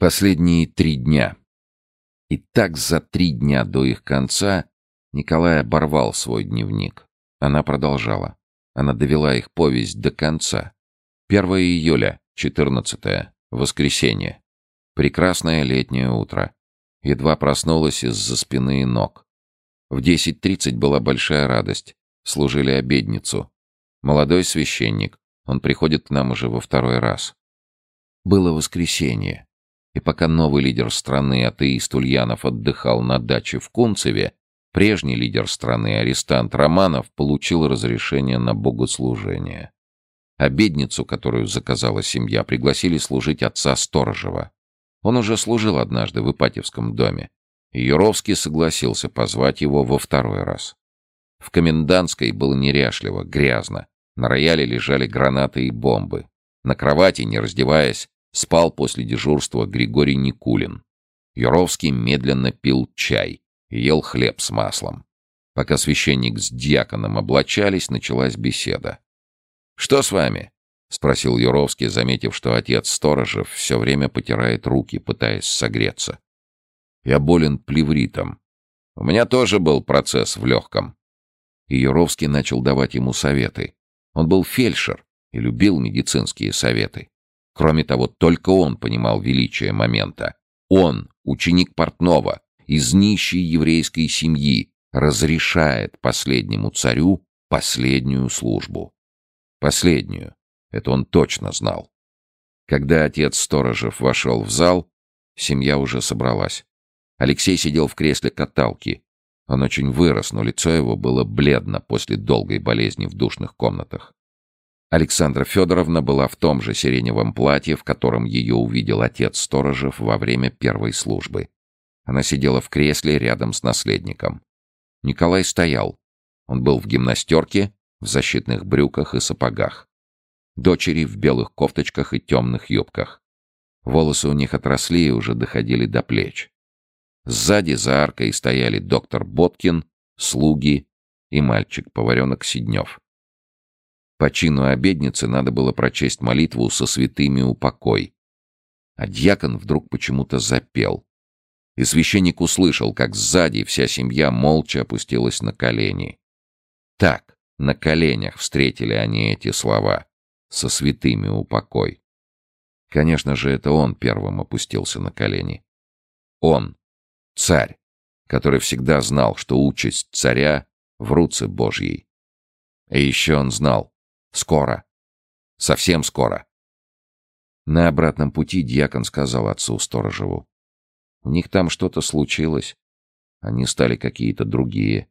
Последние три дня. И так за три дня до их конца Николай оборвал свой дневник. Она продолжала. Она довела их повесть до конца. 1 июля, 14 воскресенье. Прекрасное летнее утро. Едва проснулась из-за спины и ног. В 10.30 была большая радость. Служили обедницу. Молодой священник. Он приходит к нам уже во второй раз. Было воскресенье. И пока новый лидер страны, атеист Ульянов, отдыхал на даче в Кунцеве, прежний лидер страны, арестант Романов, получил разрешение на богослужение. Обедницу, которую заказала семья, пригласили служить отца Сторожева. Он уже служил однажды в Ипатьевском доме. Юровский согласился позвать его во второй раз. В комендантской было неряшливо, грязно. На рояле лежали гранаты и бомбы. На кровати, не раздеваясь, Спал после дежурства Григорий Никулин. Юровский медленно пил чай и ел хлеб с маслом. Пока священник с дьяконом облачались, началась беседа. «Что с вами?» — спросил Юровский, заметив, что отец Сторожев все время потирает руки, пытаясь согреться. «Я болен плевритом. У меня тоже был процесс в легком». И Юровский начал давать ему советы. Он был фельдшер и любил медицинские советы. Кроме того, только он понимал величие момента. Он, ученик Портнова, из нищей еврейской семьи, разрешает последнему царю последнюю службу. Последнюю. Это он точно знал. Когда отец Сторожев вошел в зал, семья уже собралась. Алексей сидел в кресле каталки. Он очень вырос, но лицо его было бледно после долгой болезни в душных комнатах. Александра Федоровна была в том же сиреневом платье, в котором ее увидел отец Сторожев во время первой службы. Она сидела в кресле рядом с наследником. Николай стоял. Он был в гимнастерке, в защитных брюках и сапогах. Дочери в белых кофточках и темных юбках. Волосы у них отросли и уже доходили до плеч. Сзади за аркой стояли доктор Боткин, слуги и мальчик-поваренок Сиднев. По чину обедницы надо было прочесть молитву со святыми упокой. А дьякон вдруг почему-то запел. И священник услышал, как сзади вся семья молча опустилась на колени. Так, на коленях встретили они эти слова. Со святыми упокой. Конечно же, это он первым опустился на колени. Он, царь, который всегда знал, что участь царя в руце Божьей. И еще он знал, Скоро. Совсем скоро. На обратном пути дьякон сказал отцу Сторожеву. У них там что-то случилось. Они стали какие-то другие.